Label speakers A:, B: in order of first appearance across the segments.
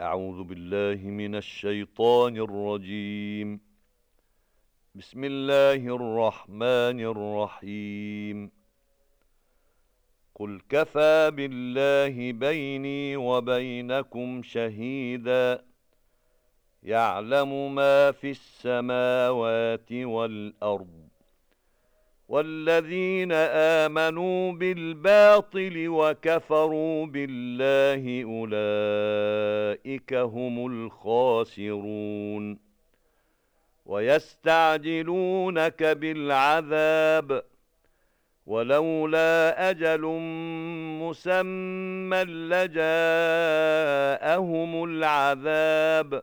A: أعوذ بالله من الشيطان الرجيم. بسم الله الرحمن الرحيم. قل كفى بالله بيني وبينكم شهيدا. يعلم ما في السماوات والأرض. والذين آمنوا بالباطل وكفروا بالله أولئك هم الخاسرون ويستعجلونك بالعذاب ولولا أجل مسمى لجاءهم العذاب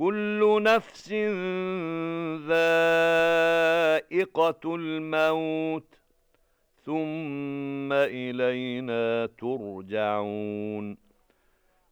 A: كل نفس ذائقة الموت ثم إلينا ترجعون.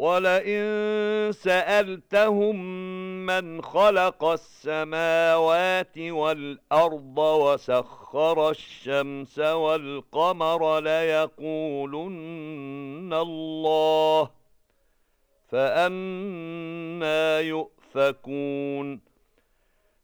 A: ولئن سألتهم من خلق السماوات والأرض وسخر الشمس والقمر ليقولن الله فأنا يؤفكون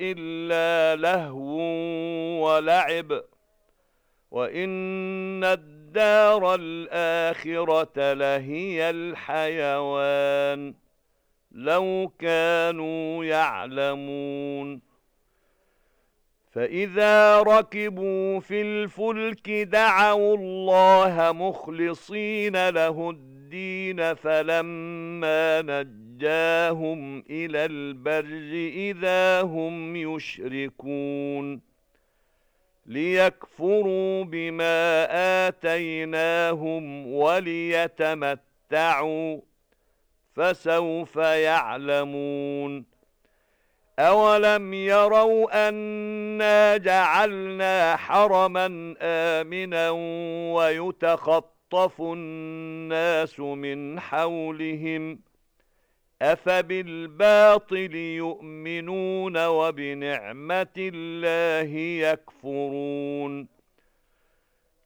A: إلا لهو ولعب. وإن الدار الآخرة لهي الحيوان. لو كانوا يعلمون. فإذا ركبوا في الفلك دعوا الله مخلصين له الدين. فلما نجاهم إلى البر إذا هم يشركون ليكفروا بما آتيناهم وليتمتعوا فسوف يعلمون أَوَلَمْ يَرَوْا أَنَّا جَعَلْنَا حَرَمًا آمِنًا وَيُتَخَطَّفُ النَّاسُ مِنْ حَوْلِهِمْ أَفَبِالْبَاطِلِ يُؤْمِنُونَ وَبِنِعْمَةِ اللَّهِ يَكْفُرُونَ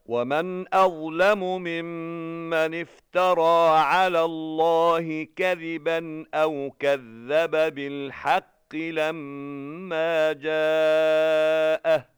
A: ومن أظلم ممن افترى على الله كذبا أو كذب بالحق لما جاءه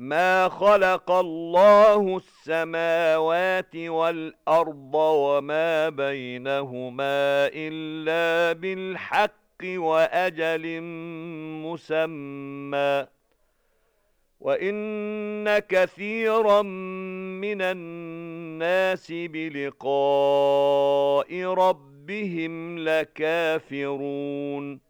A: ما خلق الله السماوات والأرض وما بينهما إلا بالحق وأجل مسمى وَإِنَّ كَثِيرًا مِنَ النَّاسِ بِلِقَاءِ رَبِّهِمْ لَكَافِرُونَ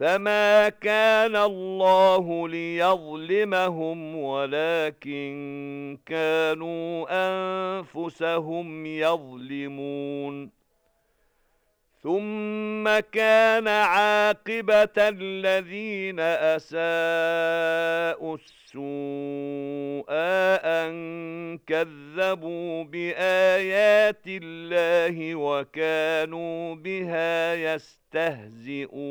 A: فما كان الله ليظلمهم ولكن كانوا أنفسهم يظلمون ثم كان عاقبة الذين أساءوا السوء أن كذبوا بآيات الله وكانوا بها يستهزئون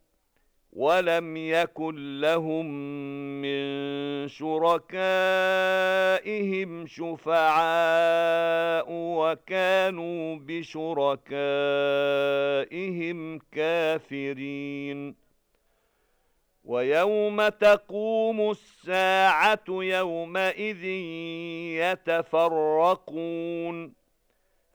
A: ولم يكن لهم من شركائهم شفعاء وكانوا بشركائهم كافرين. ويوم تقوم الساعة يومئذ يتفرقون.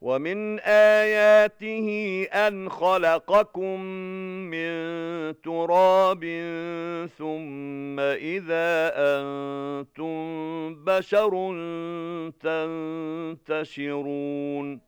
A: ومن آياته أن خلقكم من تراب ثم إذا أنتم بشر تنتشرون.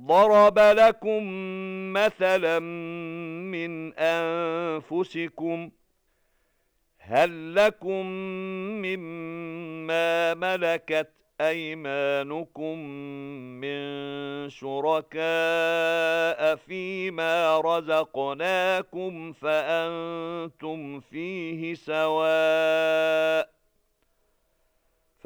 A: ضرب لكم مثلا من أنفسكم هل لكم مما ملكت أيمانكم من شركاء فيما رزقناكم فأنتم فيه سواء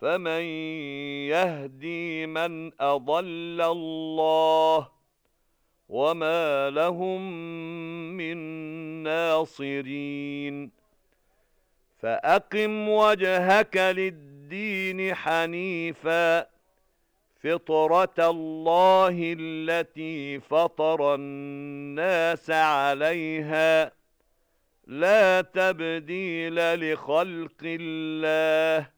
A: فمن يهدي من أضل الله وما لهم من ناصرين فأقم وجهك للدين حنيفا فطرة الله التي فطر الناس عليها لا تبديل لخلق الله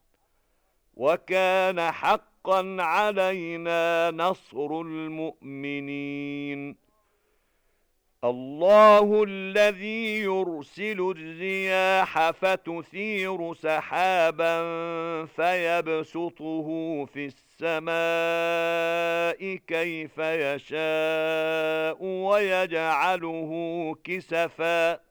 A: وَكَانَ حَقًّا عَلَيْنَا نَصْرُ الْمُؤْمِنِينَ. الله الذي يرسل الرياح فتثير سحابا فيبسطه في السماء كيف يشاء ويجعله كسفا.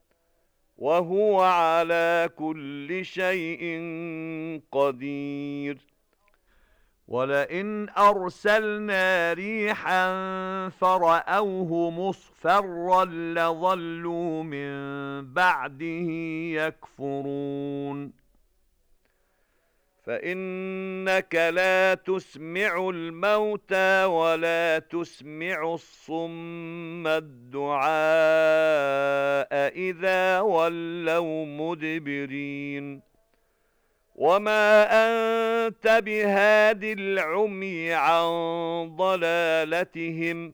A: وهو على كل شيء قدير. وَلَئِنْ أَرْسَلْنَا رِيحًا فَرَأَوْهُ مُصْفَرًّا لَظَلُّوا مِنْ بَعْدِهِ يَكْفُرُونَ. فَإِنَّكَ لَا تُسْمِعُ الْمَوْتَى وَلَا تُسْمِعُ الصُّمَّ الدُّعَاءَ إِذَا وَلَّوْا مُدْبِرِينَ. وَمَا أَنْتَ بِهَادِ الْعُمْيِ عَنْ ضَلَالَتِهِمْ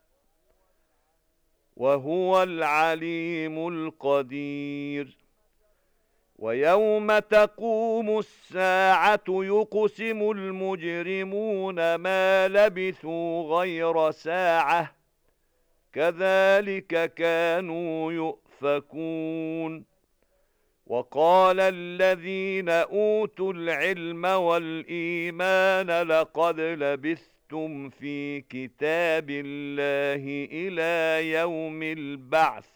A: وهو العليم القدير. ويوم تقوم الساعة يقسم المجرمون ما لبثوا غير ساعة كذلك كانوا يؤفكون. وقال الذين أوتوا العلم والإيمان لقد لبثوا لبثتم في كتاب الله إلى يوم البعث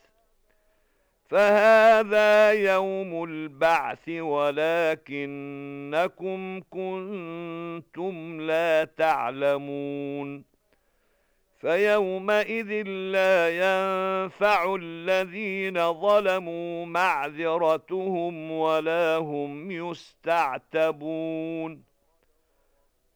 A: فهذا يوم البعث ولكنكم كنتم لا تعلمون فيومئذ لا ينفع الذين ظلموا معذرتهم ولا هم يستعتبون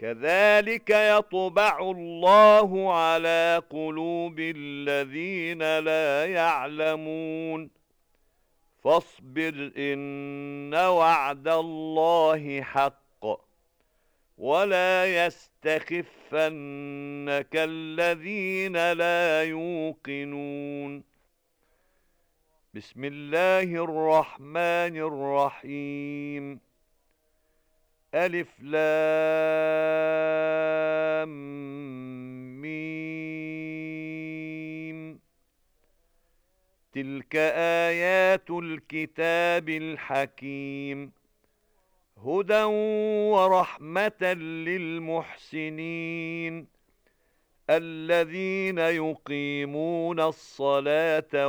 A: كذلك يطبع الله على قلوب الذين لا يعلمون. فاصبر إن وعد الله حق ولا يستخفنك الذين لا يوقنون. بسم الله الرحمن الرحيم. ألف لام ميم. تلك آيات الكتاب الحكيم. هدى ورحمة للمحسنين. الذين يقيمون الصلاة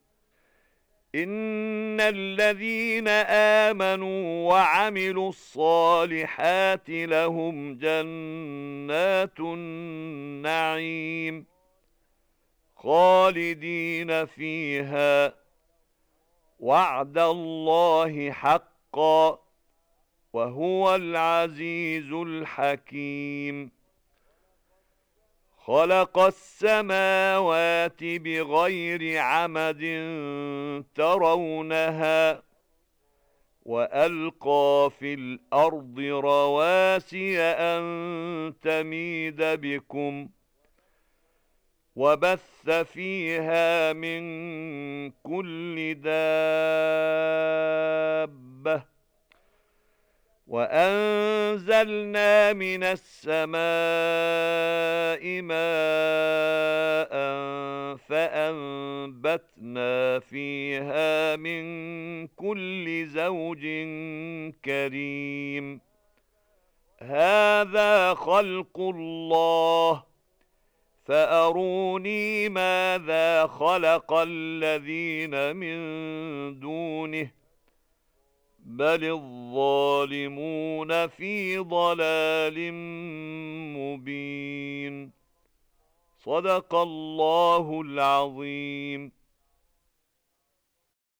A: إِنَّ الَّذِينَ آمَنُوا وَعَمِلُوا الصَّالِحَاتِ لَهُمْ جَنَّاتُ النَّعِيمِ خَالِدِينَ فِيهَا وَعْدَ اللَّهِ حَقًّا وَهُوَ الْعَزِيزُ الْحَكِيمُ خَلَقَ السَّمَاوَاتِ بِغَيْرِ عَمَدٍ تَرَوْنَهَا وَأَلْقَى فِي الْأَرْضِ رَوَاسِيَ أَن تَمِيدَ بِكُمْ وَبَثَّ فِيهَا مِن كُلِّ دَابَّةٍ وَأَنزَلْنَا مِنَ السَّمَاءِ مَاءً فَأَنبَتْنَا فِيهَا مِن كُلِّ زَوْجٍ كَرِيمٍ. هَذَا خَلْقُ اللَّهِ. فَأَرُونِي مَاذَا خَلَقَ الَّذِينَ مِن دُونِهِ. بل الظالمون في ضلال مبين صدق الله العظيم